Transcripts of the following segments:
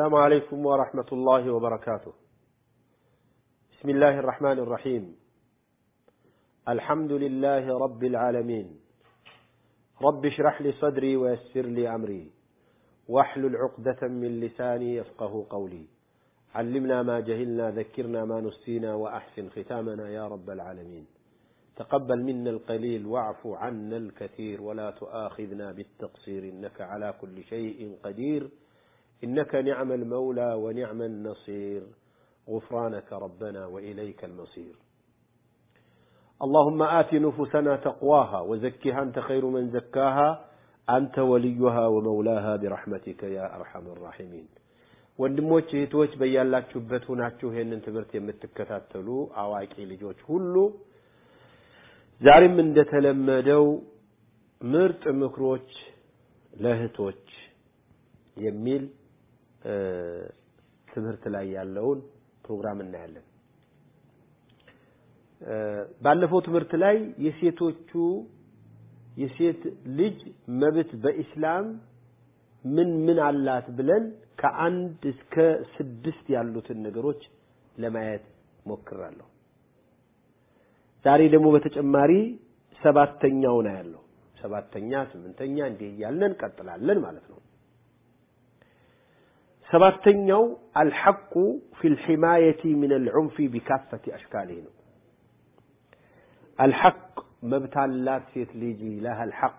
السلام عليكم ورحمة الله وبركاته. بسم الله الرحمن الرحيم. الحمد لله رب العالمين. رب اشرح لي صدري ويسر لي أمري. واحلل عقدة من لساني يفقه قولي. علمنا ما جهلنا ذكرنا ما نسينا وأحسن ختامنا يا رب العالمين. تقبل منا القليل واعف عنا الكثير ولا تؤاخذنا بالتقصير إنك على كل شيء قدير. إنك نعم المولى ونعم النصير غفرانك ربنا وإليك المصير اللهم آت نفوسنا تقواها وزكها أنت خير من زكاها أنت وليها ومولاها برحمتك يا أرحم الراحمين ወንድሞች እህቶች በያላችሁበት ሆናችሁ ይህንን ትምህርት የምትከታተሉ አዋቂ ልጆች ሁሉ ዛሬም እንደተለመደው ምርጥ ምክሮች ለእህቶች የሚል ትምህርት ላይ ያለውን ፕሮግራም እናያለን። ባለፈው ትምህርት ላይ የሴቶቹ የሴት ልጅ መብት በኢስላም ምን ምን አላት ብለን ከአንድ እስከ ስድስት ያሉትን ነገሮች ለማየት ሞክራለሁ። ዛሬ ደግሞ በተጨማሪ ሰባተኛው ነው ያለው። ሰባተኛ፣ ስምንተኛ እንዲህ እያልን እንቀጥላለን ማለት ነው። ሰባተኛው አልሐቁ ፊ ልሒማየቲ ምን አልዑንፊ ቢካፈቲ አሽካሊህ ነው። አልሐቅ መብት አላት ሴት ልጅ ለሃ አልሐቅ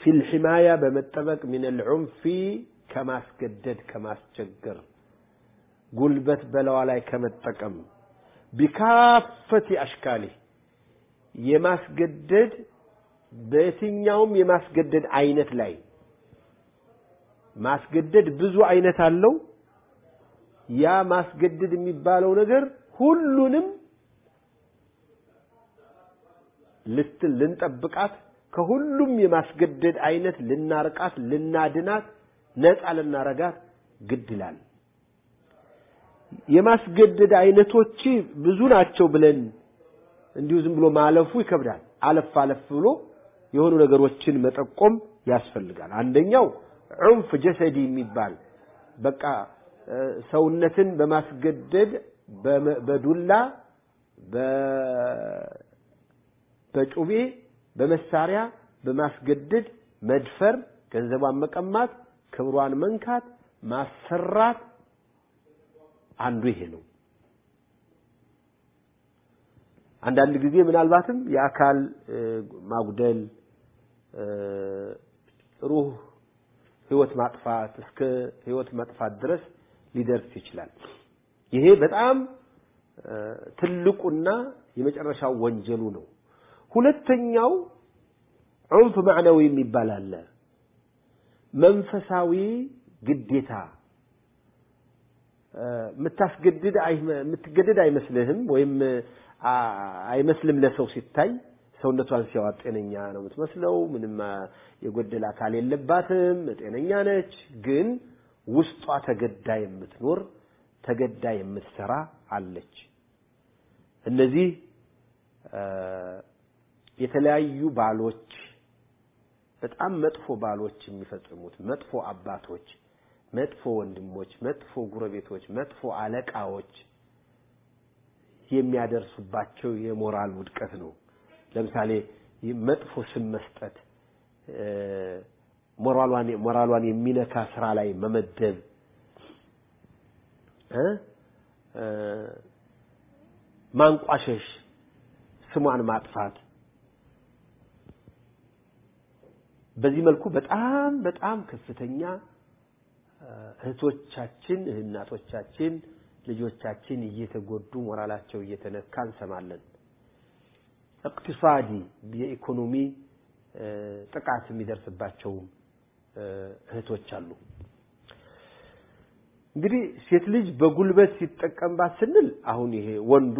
ፊ ልሒማያ በመጠበቅ ምን አልዑንፊ ከማስገደድ ከማስቸገር ጉልበት በለዋ ላይ ከመጠቀም ቢካፈቲ አሽካሊህ የማስገደድ በየትኛውም የማስገደድ አይነት ላይ ማስገደድ ብዙ አይነት አለው። ያ ማስገደድ የሚባለው ነገር ሁሉንም ልትል ልንጠብቃት ከሁሉም የማስገደድ አይነት ልናርቃት፣ ልናድናት፣ ነፃ ልናረጋት ግድ ይላል። የማስገደድ አይነቶች ብዙ ናቸው ብለን እንዲሁ ዝም ብሎ ማለፉ ይከብዳል። አለፍ አለፍ ብሎ የሆኑ ነገሮችን መጠቆም ያስፈልጋል። አንደኛው ዑንፍ ጀሰዲ የሚባል በቃ ሰውነትን በማስገደድ በዱላ በጩቤ በመሳሪያ በማስገደድ መድፈር፣ ገንዘቧን መቀማት፣ ክብሯን መንካት፣ ማሰራት አንዱ ይሄ ነው። አንዳንድ ጊዜ ምናልባትም የአካል ማጉደል ሩህ ህይወት ማጥፋት እስከ ህይወት መጥፋት ድረስ ሊደርስ ይችላል። ይሄ በጣም ትልቁና የመጨረሻው ወንጀሉ ነው። ሁለተኛው ዑንፍ ማዕናዊ የሚባል አለ። መንፈሳዊ ግዴታ የምታስገድድ የምትገደድ አይመስልህም ወይም አይመስልም ለሰው ሲታይ ሰውነቷን ሲያዋ ጤነኛ ነው የምትመስለው። ምንም የጎደለ አካል የለባትም፣ ጤነኛ ነች። ግን ውስጧ ተገዳ የምትኖር ተገዳ የምትሰራ አለች። እነዚህ የተለያዩ ባሎች በጣም መጥፎ ባሎች የሚፈጽሙት መጥፎ አባቶች፣ መጥፎ ወንድሞች፣ መጥፎ ጉረቤቶች፣ መጥፎ አለቃዎች የሚያደርሱባቸው የሞራል ውድቀት ነው። ለምሳሌ መጥፎ ስም መስጠት፣ ሞራሏን የሚነካ ስራ ላይ መመደብ ማንቋሸሽ፣ ስሟን ማጥፋት በዚህ መልኩ በጣም በጣም ከፍተኛ እህቶቻችን እናቶቻችን ልጆቻችን እየተጎዱ ሞራላቸው እየተነካ እንሰማለን። እቅቲሳዲ የኢኮኖሚ ጥቃት የሚደርስባቸው እህቶች አሉ። እንግዲህ ሴት ልጅ በጉልበት ሲጠቀምባት ስንል አሁን ይሄ ወንዱ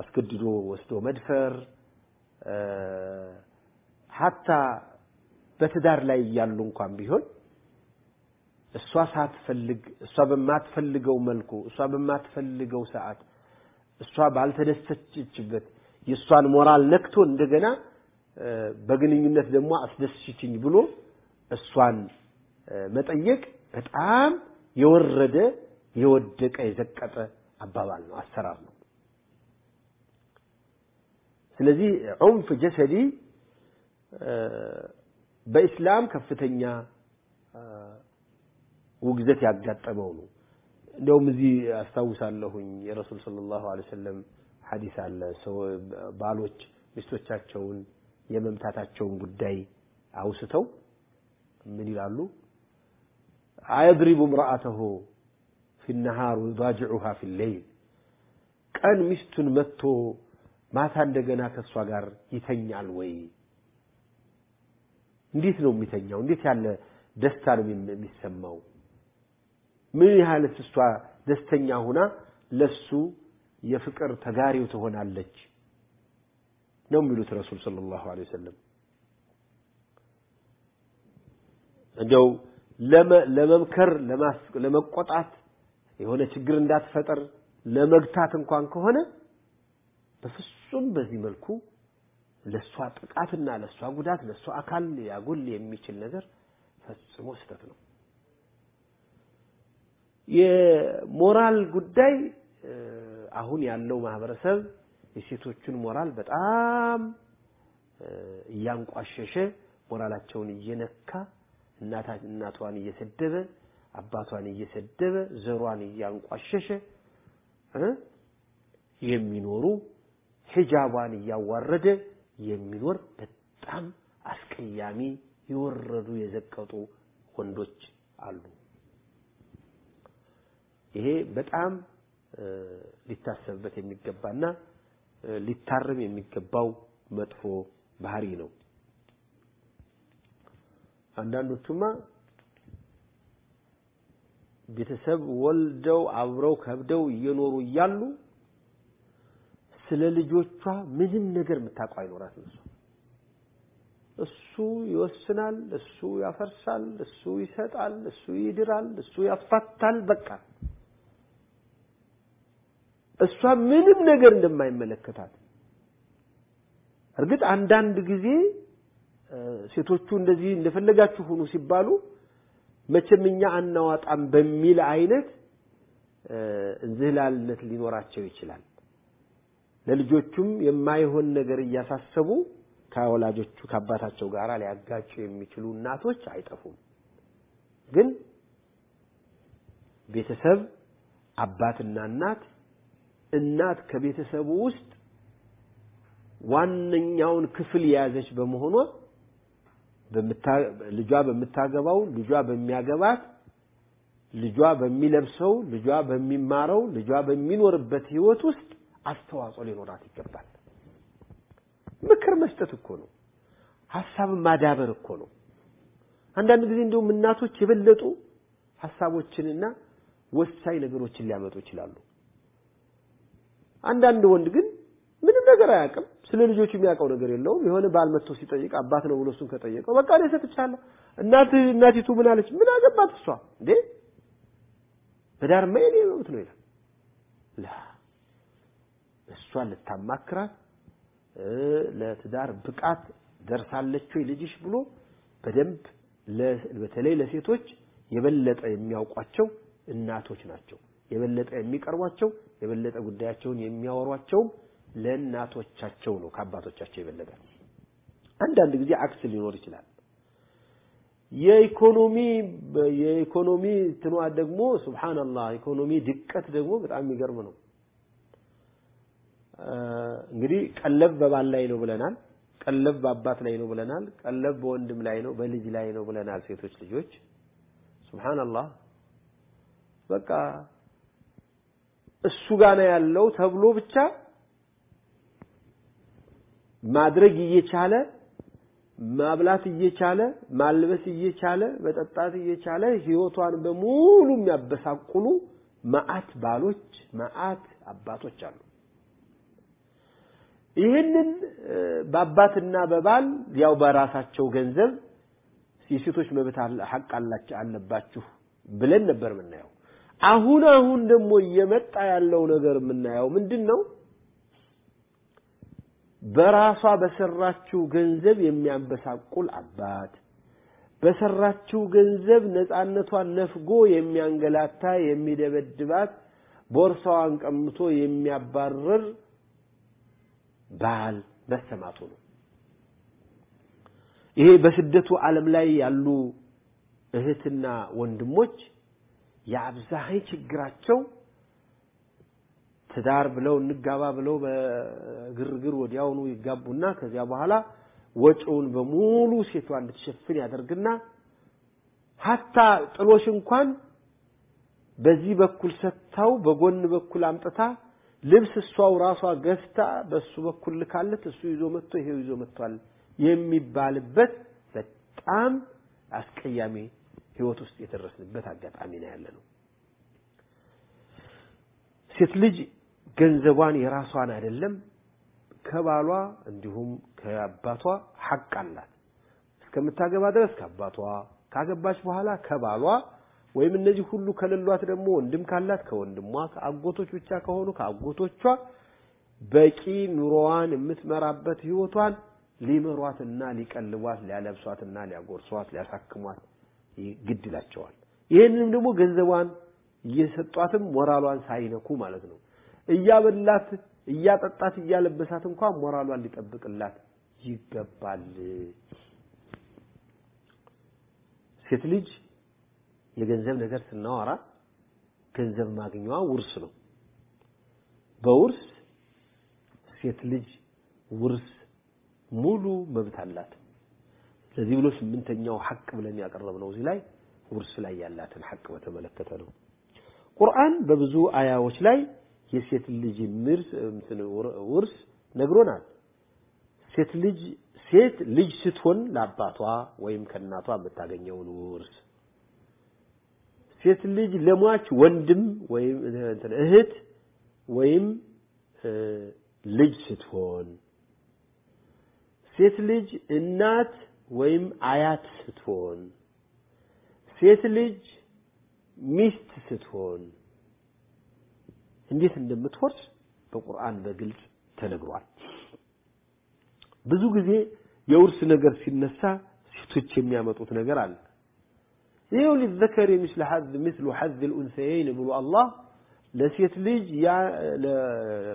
አስገድዶ ወስዶ መድፈር ሀታ በትዳር ላይ እያሉ እንኳን ቢሆን እሷ ሳትፈልግ እሷ በማትፈልገው መልኩ እሷ በማትፈልገው ሰዓት እሷ ባልተደሰችበት የእሷን ሞራል ነክቶ እንደገና በግንኙነት ደግሞ አስደስችኝ ብሎ እሷን መጠየቅ በጣም የወረደ የወደቀ የዘቀጠ አባባል ነው፣ አሰራር ነው። ስለዚህ ዑንፍ ጀሰዲ በኢስላም ከፍተኛ ውግዘት ያጋጠመው ነው። እንደውም እዚህ አስታውሳለሁኝ የረሱል ሰለላሁ ዐለይሂ ወሰለም ሐዲስ አለ። ባሎች ሚስቶቻቸውን የመምታታቸውን ጉዳይ አውስተው ምን ይላሉ? አየድሪቡ እምረአተሁ ፊ ነሃር ወዩዳጅዑሃ ፊ ሌይል ቀን ሚስቱን መጥቶ ማታ እንደገና ከእሷ ጋር ይተኛል ወይ? እንዴት ነው የሚተኛው? እንዴት ያለ ደስታ ነው የሚሰማው? ምን ያህልስ እሷ ደስተኛ ሁና ለሱ የፍቅር ተጋሪው ትሆናለች ነው የሚሉት ረሱል ሰለላሁ ዐለይሂ ወሰለም። እንደው ለመምከር ለመቆጣት የሆነ ችግር እንዳትፈጠር ለመግታት እንኳን ከሆነ በፍጹም በዚህ መልኩ ለእሷ ጥቃትና ለእሷ ጉዳት ለእሷ አካል ያጎል የሚችል ነገር ፈጽሞ ስህተት ነው። የሞራል ጉዳይ አሁን ያለው ማህበረሰብ የሴቶቹን ሞራል በጣም እያንቋሸሸ ሞራላቸውን እየነካ እናቷን እየሰደበ አባቷን እየሰደበ ዘሯን እያንቋሸሸ የሚኖሩ ሒጃቧን እያዋረደ የሚኖር በጣም አስቀያሚ የወረዱ የዘቀጡ ወንዶች አሉ። ይሄ በጣም ሊታሰብበት የሚገባና ሊታረም የሚገባው መጥፎ ባህሪ ነው። አንዳንዶቹማ ቤተሰብ ወልደው አብረው ከብደው እየኖሩ እያሉ ስለ ልጆቿ ምንም ነገር የምታውቀው አይኖራትም። እሷ እሱ ይወስናል፣ እሱ ያፈርሳል፣ እሱ ይሰጣል፣ እሱ ይድራል፣ እሱ ያፋታል። በቃ እሷ ምንም ነገር እንደማይመለከታት እርግጥ አንዳንድ ጊዜ ሴቶቹ እንደዚህ እንደፈለጋችሁ ሁኑ ሲባሉ መቼም እኛ አናዋጣም በሚል አይነት እንዝህላልነት ሊኖራቸው ይችላል። ለልጆቹም የማይሆን ነገር እያሳሰቡ ከወላጆቹ ከአባታቸው ጋር ሊያጋጩ የሚችሉ እናቶች አይጠፉም። ግን ቤተሰብ አባትና እናት እናት ከቤተሰቡ ውስጥ ዋነኛውን ክፍል የያዘች በመሆኗ ልጇ በምታገባው ልጇ በሚያገባት ልጇ በሚለብሰው ልጇ በሚማረው ልጇ በሚኖርበት ህይወት ውስጥ አስተዋጽኦ ሊኖራት ይገባል። ምክር መስጠት እኮ ነው። ሀሳብን ማዳበር እኮ ነው። አንዳንድ ጊዜ እንደውም እናቶች የበለጡ ሀሳቦችንና ወሳኝ ነገሮችን ሊያመጡ ይችላሉ። አንዳንድ ወንድ ግን ምንም ነገር አያውቅም። ስለ ልጆቹ የሚያውቀው ነገር የለውም። የሆነ ባል መጥቶ ሲጠይቅ አባት ነው ብሎ እሱን ከጠየቀው በቃ እኔ ሰጥቻለሁ። እናት እናቲቱ ምን አለች? ምን አገባት እሷ እንዴ በዳርማ የኔ መብት ነው ይላል። ላ እሷን ልታማክራት ለትዳር ብቃት ደርሳለች ወይ ልጅሽ ብሎ በደንብ በተለይ ለሴቶች የበለጠ የሚያውቋቸው እናቶች ናቸው። የበለጠ የሚቀርቧቸው የበለጠ ጉዳያቸውን የሚያወሯቸውም ለእናቶቻቸው ነው ከአባቶቻቸው የበለጠ። አንዳንድ ጊዜ አክስ ሊኖር ይችላል። የኢኮኖሚ የኢኮኖሚ ትኗ ደግሞ ሱብሃንአላህ ኢኮኖሚ ድቀት ደግሞ በጣም የሚገርም ነው። እንግዲህ ቀለብ በባል ላይ ነው ብለናል። ቀለብ በአባት ላይ ነው ብለናል። ቀለብ በወንድም ላይ ነው፣ በልጅ ላይ ነው ብለናል። ሴቶች ልጆች ሱብሃንአላህ በቃ እሱ ጋር ነው ያለው ተብሎ ብቻ ማድረግ እየቻለ ማብላት እየቻለ ማልበስ እየቻለ መጠጣት እየቻለ ህይወቷን በሙሉ የሚያበሳቁሉ መዓት ባሎች መዓት አባቶች አሉ። ይህንን በአባትና በባል ያው በራሳቸው ገንዘብ የሴቶች መብት አላቸው አለባችሁ ብለን ነበር የምናየው። አሁን አሁን ደግሞ እየመጣ ያለው ነገር የምናየው ምንድን ነው? በራሷ በሰራችው ገንዘብ የሚያንበሳቁል አባት፣ በሰራችው ገንዘብ ነፃነቷን ነፍጎ የሚያንገላታ የሚደበድባት፣ ቦርሳዋን ቀምቶ የሚያባርር ባል መሰማቱ ነው። ይሄ በስደቱ ዓለም ላይ ያሉ እህትና ወንድሞች የአብዛኝ ችግራቸው ትዳር ብለው እንጋባ ብለው በግርግር ወዲያውኑ ይጋቡና ከዚያ በኋላ ወጪውን በሙሉ ሴቷ እንድትሸፍን ያደርግና ሀታ ጥሎሽ እንኳን በዚህ በኩል ሰጥታው በጎን በኩል አምጥታ ልብስ እሷው ራሷ ገዝታ በሱ በኩል ልካለት እሱ ይዞ መጥቶ ይሄው ይዞ መጥቷል የሚባልበት በጣም አስቀያሚ ህይወት ውስጥ የደረስንበት አጋጣሚ ነው ያለ ነው። ሴት ልጅ ገንዘቧን የራሷን አይደለም ከባሏ እንዲሁም ከአባቷ ሐቅ አላት። እስከምታገባ ድረስ ከአባቷ ካገባች በኋላ ከባሏ ወይም እነዚህ ሁሉ ከሌሏት ደግሞ ወንድም ካላት ከወንድሟ፣ ከአጎቶች ብቻ ከሆኑ ከአጎቶቿ በቂ ኑሮዋን የምትመራበት ህይወቷን ሊመሯትና ሊቀልቧት፣ ሊያለብሷትና ሊያጎርሷት፣ ሊያሳክሟት ግድ ይላቸዋል። ይህንንም ደግሞ ገንዘቧን እየሰጧትም ሞራሏን ሳይነኩ ማለት ነው። እያበላት እያጠጣት እያለበሳት እንኳን ሞራሏን ሊጠብቅላት ይገባል። ሴት ልጅ የገንዘብ ነገር ስናወራ ገንዘብ ማግኘዋ ውርስ ነው። በውርስ ሴት ልጅ ውርስ ሙሉ መብት አላት። ለዚህ ብሎ ስምንተኛው ሐቅ ብለን ያቀረብነው እዚህ ላይ ውርስ ላይ ያላትን ሐቅ በተመለከተ ነው። ቁርአን በብዙ አያዎች ላይ የሴት ልጅ ውርስ ነግሮናል። ሴት ልጅ ሴት ልጅ ስትሆን ለአባቷ ወይም ከእናቷ የምታገኘውን ውርስ፣ ሴት ልጅ ለሟች ወንድም ወይም እህት ወይም ልጅ ስትሆን፣ ሴት ልጅ እናት ወይም አያት ስትሆን፣ ሴት ልጅ ሚስት ስትሆን እንዴት እንደምትወርስ በቁርአን በግልጽ ተነግሯል። ብዙ ጊዜ የውርስ ነገር ሲነሳ ሴቶች የሚያመጡት ነገር አለ። ይኸው ሊዘከር ምስለ ሐዝ ምስሉ ሐዝ ልኡንሰየይን ብሎ አላህ ለሴት ልጅ ያ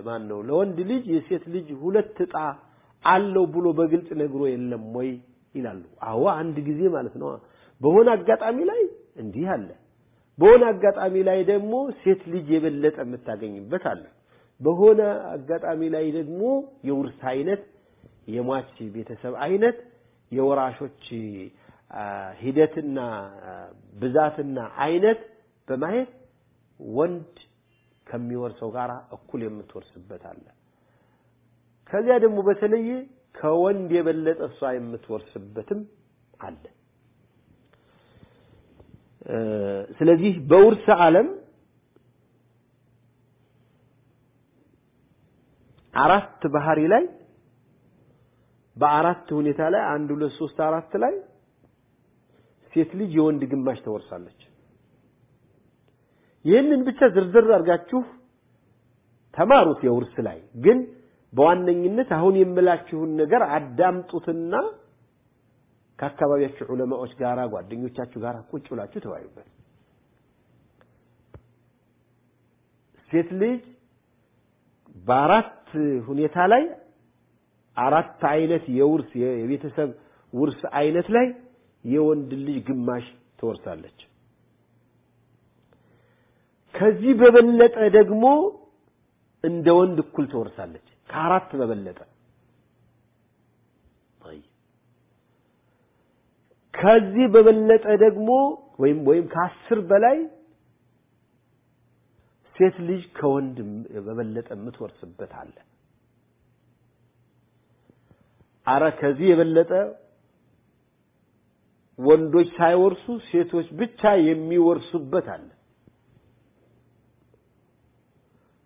ማን ነው ለወንድ ልጅ የሴት ልጅ ሁለት ዕጣ አለው ብሎ በግልጽ ነግሮ የለም ወይ ይላሉ። አዎ አንድ ጊዜ ማለት ነው። በሆነ አጋጣሚ ላይ እንዲህ አለ። በሆነ አጋጣሚ ላይ ደግሞ ሴት ልጅ የበለጠ የምታገኝበት አለ። በሆነ አጋጣሚ ላይ ደግሞ የውርስ አይነት የሟች ቤተሰብ አይነት የወራሾች ሂደትና ብዛትና አይነት በማየት ወንድ ከሚወርሰው ጋር እኩል የምትወርስበት አለ። ከዚያ ደግሞ በተለየ ከወንድ የበለጠ እሷ የምትወርስበትም አለ። ስለዚህ በውርስ ዓለም አራት ባህሪ ላይ በአራት ሁኔታ ላይ አንድ ሁለት ሶስት አራት ላይ ሴት ልጅ የወንድ ግማሽ ተወርሳለች። ይህንን ብቻ ዝርዝር አድርጋችሁ ተማሩት። የውርስ ላይ ግን በዋነኝነት አሁን የምላችሁን ነገር አዳምጡትና ከአካባቢያችሁ ዑለማዎች ጋራ ጓደኞቻችሁ ጋር ቁጭ ብላችሁ ተወያዩበት። ሴት ልጅ በአራት ሁኔታ ላይ አራት አይነት የውርስ የቤተሰብ ውርስ አይነት ላይ የወንድ ልጅ ግማሽ ትወርሳለች። ከዚህ በበለጠ ደግሞ እንደ ወንድ እኩል ትወርሳለች። ከአራት በበለጠ ከዚህ በበለጠ ደግሞ ወይም ወይም ከአስር በላይ ሴት ልጅ ከወንድ በበለጠ የምትወርስበት አለ። አረ ከዚህ የበለጠ ወንዶች ሳይወርሱ ሴቶች ብቻ የሚወርሱበት አለ።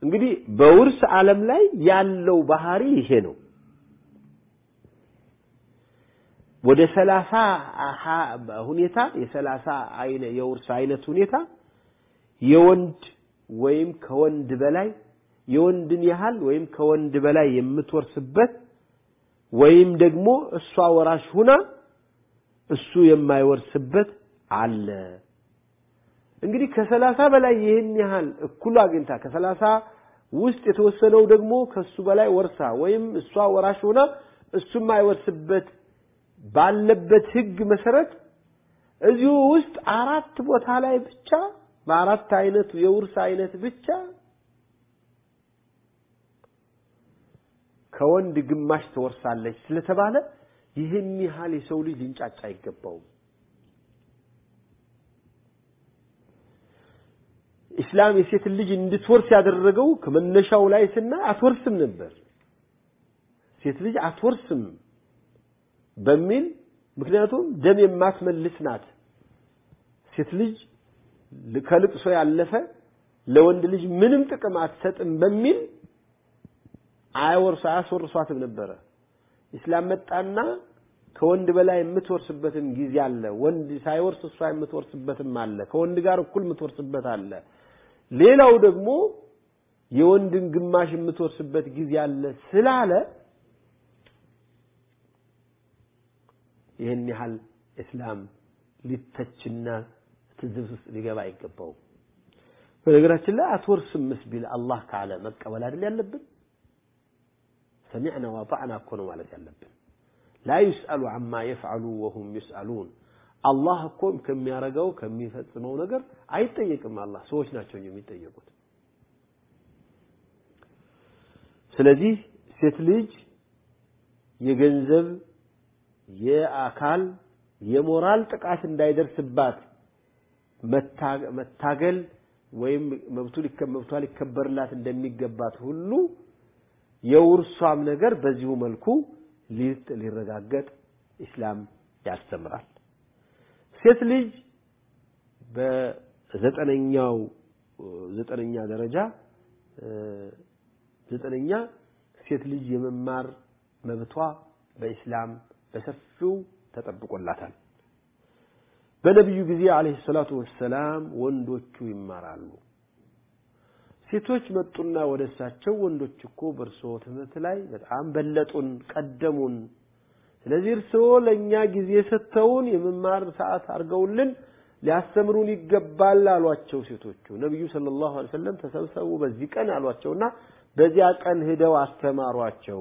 እንግዲህ በውርስ ዓለም ላይ ያለው ባህሪ ይሄ ነው። ወደ ሰላሳ ሁኔታ የሰላሳ አይነ የውርስ አይነት ሁኔታ የወንድ ወይም ከወንድ በላይ የወንድን ያህል ወይም ከወንድ በላይ የምትወርስበት ወይም ደግሞ እሷ ወራሽ ሁና እሱ የማይወርስበት አለ። እንግዲህ ከሰላሳ በላይ ይህን ያህል እኩል አግኝታ ከሰላሳ ውስጥ የተወሰነው ደግሞ ከሱ በላይ ወርሳ ወይም እሷ ወራሽ ሆና እሱ የማይወርስበት ባለበት ህግ መሰረት እዚሁ ውስጥ አራት ቦታ ላይ ብቻ በአራት አይነቱ የውርስ አይነት ብቻ ከወንድ ግማሽ ትወርሳለች ስለተባለ ይህን ያህል የሰው ልጅ ሊንጫጫ አይገባውም። ኢስላም የሴትን ልጅ እንድትወርስ ያደረገው ከመነሻው ላይ ስናይ አትወርስም ነበር። ሴት ልጅ አትወርስም በሚል ምክንያቱም ደም የማትመልስ ናት። ሴት ልጅ ከልቅሶ ያለፈ ለወንድ ልጅ ምንም ጥቅም አትሰጥም በሚል አይወርሱ አያስወርሷትም ነበረ። ኢስላም መጣና ከወንድ በላይ የምትወርስበትም ጊዜ አለ። ወንድ ሳይወርስ እሷ የምትወርስበትም አለ። ከወንድ ጋር እኩል የምትወርስበት አለ። ሌላው ደግሞ የወንድን ግማሽ የምትወርስበት ጊዜ አለ ስላለ ይህን ያህል እስላም ሊተችና ትዝብት ውስጥ ሊገባ አይገባውም። በነገራችን ላይ አትወርስምስ ቢል አላህ ካለ መቀበል አይደል ያለብን? ሰሚዕና ዋጣዕና እኮ ነው ማለት ያለብን። ላ ዩስአሉ አማ የፍዓሉ ወሁም ዩስአሉን። አላህ እኮ ከሚያረገው ከሚፈጽመው ነገር አይጠየቅም። አላህ ሰዎች ናቸው የሚጠየቁት። ስለዚህ ሴት ልጅ የገንዘብ የአካል የሞራል ጥቃት እንዳይደርስባት መታገል ወይም መብቱ መብቷ ሊከበርላት እንደሚገባት ሁሉ የውርሷም ነገር በዚሁ መልኩ ሊረጋገጥ ኢስላም ያስተምራል። ሴት ልጅ በዘጠነኛው ዘጠነኛ ደረጃ ዘጠነኛ ሴት ልጅ የመማር መብቷ በኢስላም በሰፊው ተጠብቆላታል። በነቢዩ ጊዜ አለይሂ ሰላቱ ወሰላም ወንዶቹ ይማራሉ። ሴቶች መጡና ወደ እሳቸው ወንዶች እኮ በእርስዎ ትምህርት ላይ በጣም በለጡን፣ ቀደሙን። ስለዚህ እርስዎ ለእኛ ጊዜ ሰጥተውን የመማር ሰዓት አድርገውልን ሊያስተምሩን ይገባል አሏቸው ሴቶቹ። ነቢዩ ሰለላሁ ዐለይሂ ወሰለም ተሰብሰቡ በዚህ ቀን አሏቸውና በዚያ ቀን ሂደው አስተማሯቸው።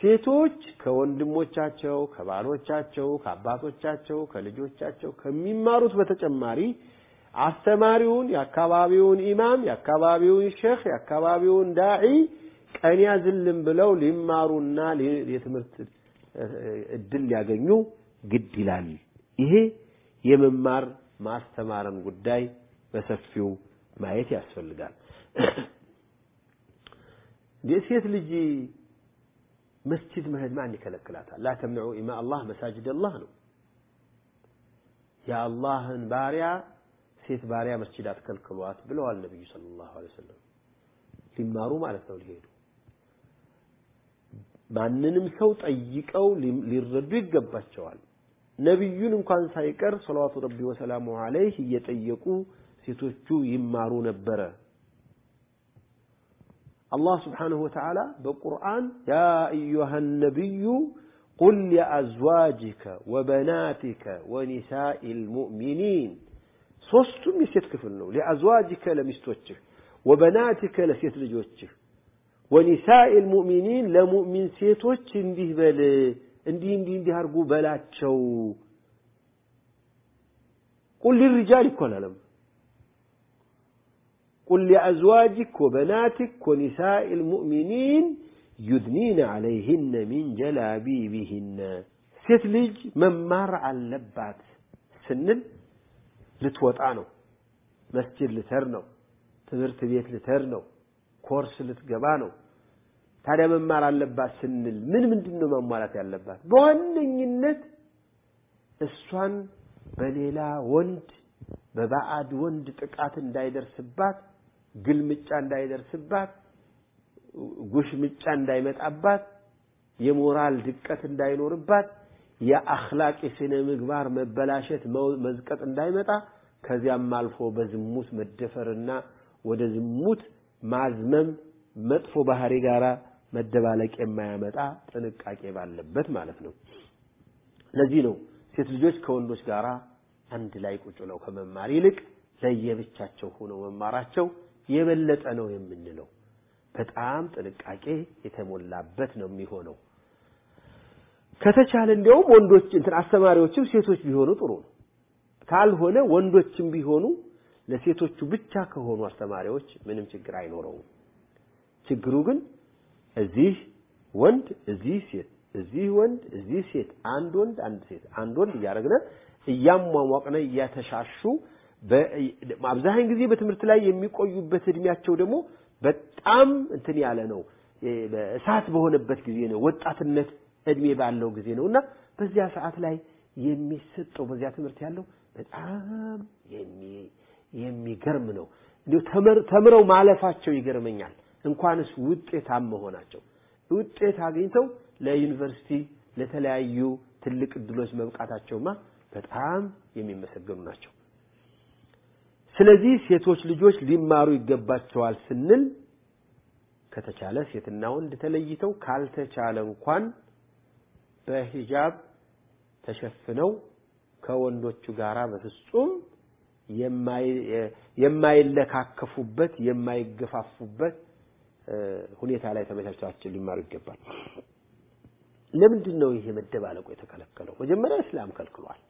ሴቶች ከወንድሞቻቸው፣ ከባሎቻቸው፣ ከአባቶቻቸው፣ ከልጆቻቸው ከሚማሩት በተጨማሪ አስተማሪውን፣ የአካባቢውን ኢማም፣ የአካባቢውን ሼክ፣ የአካባቢውን ዳዒ ቀን ያዝልን ብለው ሊማሩና የትምህርት እድል ሊያገኙ ግድ ይላል። ይሄ የመማር ማስተማርን ጉዳይ በሰፊው ማየት ያስፈልጋል። የሴት ልጅ መስጂድ መሄድ ማን ይከለክላታል? ላ ተምነዑ ኢማ አላህ መሳጅድ አላህ ነው። የአላህን ባሪያ ሴት ባሪያ መስጂድ አትከልክሏት ብለዋል ነቢዩ ሰለላሁ ዐለይሂ ወሰለም። ሊማሩ ማለት ነው ሊሄዱ ማንንም ሰው ጠይቀው ሊረዱ ይገባቸዋል። ነቢዩን እንኳን ሳይቀር ሰለዋቱ ረቢ ወሰላሙ ዐለይህ እየጠየቁ ሴቶቹ ይማሩ ነበረ። አላህ ስብሓንሁ ወተዓላ በቁርአን ያ አዩሃ ነቢዩ ቁል ሊአዝዋጅከ ወበናቲከ ወኒሳኢ ልሙእሚኒን ሶስቱም የሴት ክፍል ነው። ሊአዝዋጅከ ለሚስቶችህ፣ ወበናቲከ ለሴት ልጆችህ፣ ወኒሳኢ ልሙእሚኒን ለሙእሚን ሴቶች እንዲህ በል እንዲህ እንዲህ እንዲህ አድርጉ በላቸው። ቁል ሊሪጃል እኮ አላለም። ቁል ሊአዝዋጅክ ወበናቲክ ወኒሳኢ ልሙእሚኒን ዩድኒነ ዐለይህነ ሚን ጀላቢቢህነ ሴት ልጅ መማር አለባት ስንል ልትወጣ ነው። መስጂድ ልትሄድ ነው። ትምህርት ቤት ልትሄድ ነው። ኮርስ ልትገባ ነው። ታዲያ መማር አለባት ስንል ምን ምንድን ነው ማሟላት ያለባት? በዋነኝነት እሷን በሌላ ወንድ በባዕድ ወንድ ጥቃት እንዳይደርስባት፣ ግልምጫ እንዳይደርስባት፣ ጉሽምጫ እንዳይመጣባት፣ የሞራል ድቀት እንዳይኖርባት፣ የአኽላቅ የስነ ምግባር መበላሸት መዝቀጥ እንዳይመጣ ከዚያም አልፎ በዝሙት መደፈርና ወደ ዝሙት ማዝመም መጥፎ ባህሪ ጋራ መደባለቅ የማያመጣ ጥንቃቄ ባለበት ማለት ነው። ለዚህ ነው ሴት ልጆች ከወንዶች ጋር አንድ ላይ ቁጭ ብለው ከመማር ይልቅ ለየብቻቸው ሆነው መማራቸው የበለጠ ነው የምንለው። በጣም ጥንቃቄ የተሞላበት ነው የሚሆነው። ከተቻለ እንዲያውም ወንዶች እንትን አስተማሪዎችም ሴቶች ቢሆኑ ጥሩ ነው። ካልሆነ ወንዶችም ቢሆኑ ለሴቶቹ ብቻ ከሆኑ አስተማሪዎች ምንም ችግር አይኖረውም። ችግሩ ግን እዚህ ወንድ እዚህ ሴት እዚህ ወንድ እዚህ ሴት አንድ ወንድ አንድ ሴት አንድ ወንድ እያደረግነ እያሟሟቅነ እያተሻሹ አብዛኛውን ጊዜ በትምህርት ላይ የሚቆዩበት እድሜያቸው ደግሞ በጣም እንትን ያለ ነው። እሳት በሆነበት ጊዜ ነው። ወጣትነት እድሜ ባለው ጊዜ ነው እና በዚያ ሰዓት ላይ የሚሰጠው በዚያ ትምህርት ያለው በጣም የሚገርም ነው። እንዲሁ ተምረው ማለፋቸው ይገርመኛል። እንኳንስ ውጤታም መሆናቸው ውጤት አግኝተው ለዩኒቨርሲቲ ለተለያዩ ትልቅ እድሎች መብቃታቸውማ በጣም የሚመሰገኑ ናቸው። ስለዚህ ሴቶች ልጆች ሊማሩ ይገባቸዋል ስንል ከተቻለ ሴትና ወንድ ተለይተው ካልተቻለ እንኳን በሂጃብ ተሸፍነው ከወንዶቹ ጋራ በፍጹም የማይለካከፉበት የማይገፋፉበት ሁኔታ ላይ ተመቻችተው ሊማሩ ይገባል። ለምንድን ነው ይሄ መደባለቁ የተከለከለው? መጀመሪያ እስላም ከልክሏል።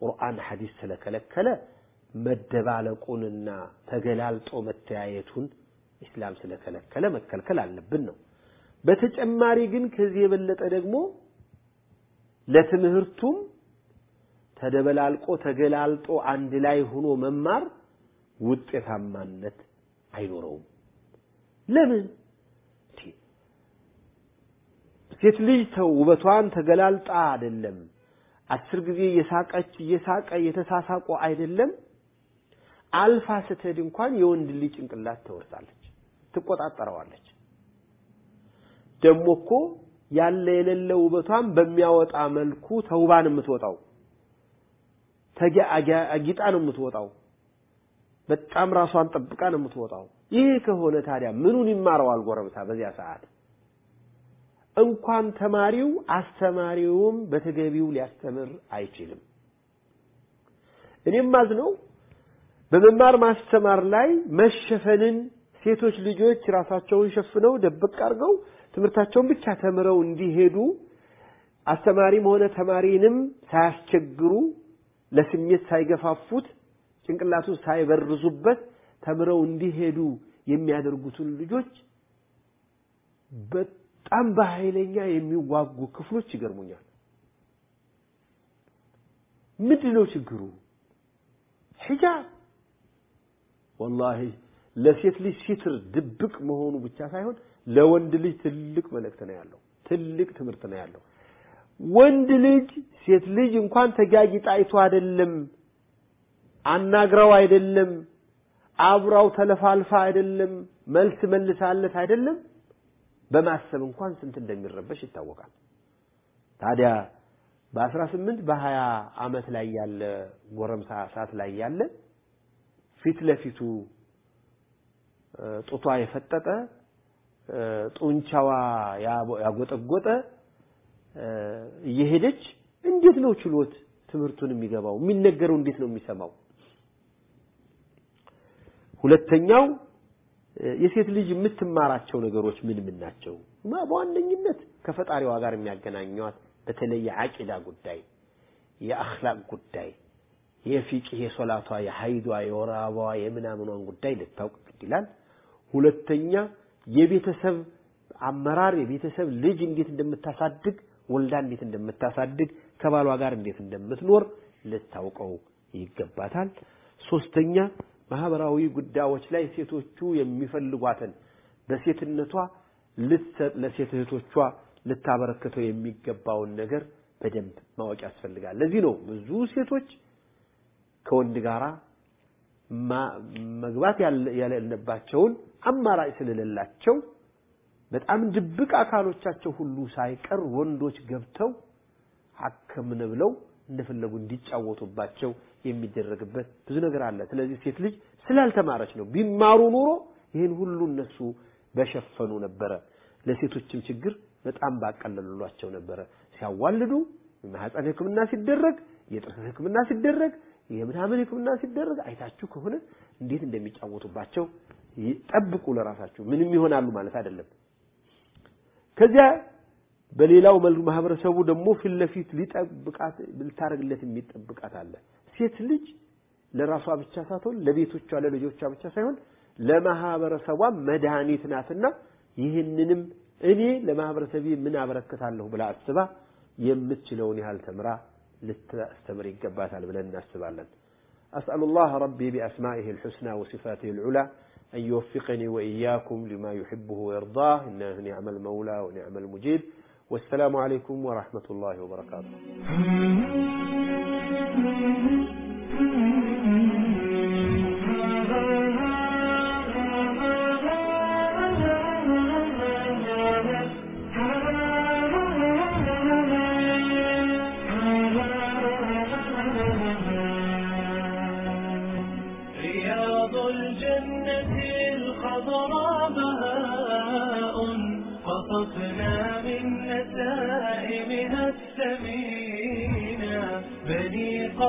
ቁርአን ሐዲስ ስለከለከለ መደባለቁንና ተገላልጦ መተያየቱን ኢስላም ስለከለከለ መከልከል አለብን ነው። በተጨማሪ ግን ከዚህ የበለጠ ደግሞ ለትምህርቱም ተደበላልቆ ተገላልጦ አንድ ላይ ሆኖ መማር ውጤታማነት አይኖረውም። ለምን? ሴት ልጅ ተው ውበቷን ተገላልጣ አይደለም አስር ጊዜ እየሳቀች እየሳቀ እየተሳሳቁ አይደለም አልፋ ስትሄድ እንኳን የወንድ ልጅ ጭንቅላት ትወርሳለች፣ ትቆጣጠረዋለች። ደግሞ እኮ ያለ የሌለ ውበቷን በሚያወጣ መልኩ ተውባን የምትወጣው አጊጣ ነው የምትወጣው። በጣም ራሷን ጠብቃ ነው የምትወጣው። ይህ ከሆነ ታዲያ ምኑን ይማረዋል ጎረምሳ በዚያ ሰዓት? እንኳን ተማሪው አስተማሪውም በተገቢው ሊያስተምር አይችልም። እኔም ማዝነው በመማር ማስተማር ላይ መሸፈንን ሴቶች ልጆች ራሳቸውን ሸፍነው ደብቅ አድርገው ትምህርታቸውን ብቻ ተምረው እንዲሄዱ አስተማሪም ሆነ ተማሪንም ሳያስቸግሩ ለስሜት ሳይገፋፉት ጭንቅላቱን ሳይበርዙበት ተምረው እንዲሄዱ የሚያደርጉትን ልጆች በጣም በኃይለኛ የሚዋጉ ክፍሎች ይገርሙኛል። ምንድን ነው ችግሩ? ሒጃብ ወላሂ ለሴት ልጅ ሲትር ድብቅ መሆኑ ብቻ ሳይሆን ለወንድ ልጅ ትልቅ መልእክት ነው ያለው፣ ትልቅ ትምህርት ነው ያለው። ወንድ ልጅ ሴት ልጅ እንኳን ተጋጊጣ አይቶ አይደለም አናግራው አይደለም አብራው ተለፋልፋ አይደለም መልስ መልሳለት አይደለም በማሰብ እንኳን ስንት እንደሚረበሽ ይታወቃል። ታዲያ በአስራ ስምንት በሀያ ዓመት ላይ ያለ ጎረምሳ ሰዓት ላይ ያለ ፊት ለፊቱ ጡቷ የፈጠጠ ጡንቻዋ ያጎጠጎጠ እየሄደች እንዴት ነው ችሎት ትምህርቱን የሚገባው? የሚነገረው እንዴት ነው የሚሰማው? ሁለተኛው የሴት ልጅ የምትማራቸው ነገሮች ምን ምን ናቸው? በዋነኝነት ከፈጣሪዋ ጋር የሚያገናኟት በተለይ የዓቂዳ ጉዳይ፣ የአኽላቅ ጉዳይ፣ የፊቅህ፣ የሶላቷ፣ የሀይዷ፣ የወር የምናምኗን ጉዳይ ልታውቅ ግድ ሁለተኛ የቤተሰብ አመራር፣ የቤተሰብ ልጅ እንዴት እንደምታሳድግ ወልዳ እንዴት እንደምታሳድግ ከባሏ ጋር እንዴት እንደምትኖር ልታውቀው ይገባታል። ሶስተኛ ማህበራዊ ጉዳዮች ላይ ሴቶቹ የሚፈልጓትን በሴትነቷ ለሴት እህቶቿ ልታበረክተው የሚገባውን ነገር በደንብ ማወቅ ያስፈልጋል። ለዚህ ነው ብዙ ሴቶች ከወንድ ጋራ መግባት ያለባቸውን አማራጭ ስለሌላቸው በጣም ድብቅ አካሎቻቸው ሁሉ ሳይቀር ወንዶች ገብተው ሐከምን ብለው እንደፈለጉ እንዲጫወቱባቸው የሚደረግበት ብዙ ነገር አለ። ስለዚህ ሴት ልጅ ስላልተማረች ነው። ቢማሩ ኑሮ ይህን ሁሉ እነሱ በሸፈኑ ነበረ። ለሴቶችም ችግር በጣም ባቀለሉሏቸው ነበረ። ሲያዋልዱ የማህፀን ሕክምና ሲደረግ፣ የጥርስ ሕክምና ሲደረግ፣ የምናምን ሕክምና ሲደረግ አይታችሁ ከሆነ እንዴት እንደሚጫወቱባቸው ጠብቁ። ለራሳችሁ ምንም ይሆናሉ ማለት አይደለም። ከዚያ በሌላው መልኩ ማህበረሰቡ ደግሞ ፊት ለፊት ሊጠብቃት ልታደርግለት የሚጠብቃት አለ። ሴት ልጅ ለራሷ ብቻ ሳትሆን ለቤቶቿ ለልጆቿ ብቻ ሳይሆን ለማህበረሰቧ መድኃኒት ናትና ይህንንም እኔ ለማህበረሰቤ ምን አበረክታለሁ ብላ አስባ የምትችለውን ያህል ተምራ ልታስተምር ይገባታል ብለን እናስባለን። አስአሉላህ ረቢ ቢአስማኢሂ ልሑስና ወሲፋቲሂ ልዑላ أن يوفقني وإياكم لما يحبه ويرضاه. إنه نعم المولى ونعم المجيب والسلام عليكم ورحمة الله وبركاته.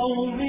بني